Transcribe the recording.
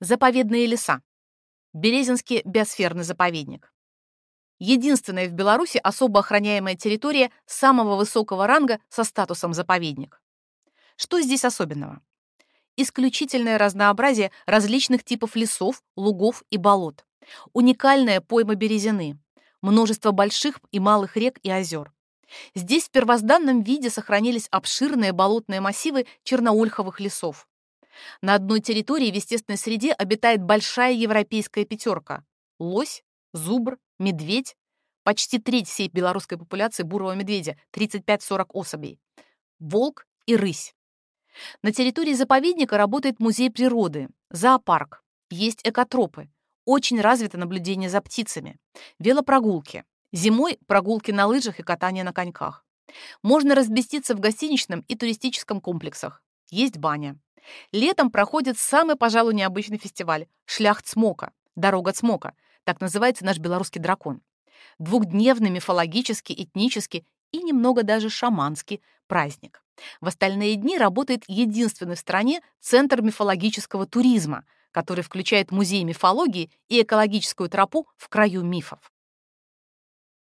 Заповедные леса. Березинский биосферный заповедник. Единственная в Беларуси особо охраняемая территория самого высокого ранга со статусом заповедник. Что здесь особенного? Исключительное разнообразие различных типов лесов, лугов и болот. Уникальная пойма березины. Множество больших и малых рек и озер. Здесь в первозданном виде сохранились обширные болотные массивы черноольховых лесов. На одной территории в естественной среде обитает большая европейская пятерка – лось, зубр, медведь, почти треть всей белорусской популяции бурого медведя – 35-40 особей, волк и рысь. На территории заповедника работает музей природы, зоопарк, есть экотропы, очень развито наблюдение за птицами, велопрогулки, зимой прогулки на лыжах и катание на коньках. Можно разместиться в гостиничном и туристическом комплексах. Есть баня. Летом проходит самый, пожалуй, необычный фестиваль «Шлях Цмока», «Дорога Цмока», так называется наш белорусский дракон. Двухдневный мифологический, этнический и немного даже шаманский праздник. В остальные дни работает единственный в стране Центр мифологического туризма, который включает музей мифологии и экологическую тропу в краю мифов.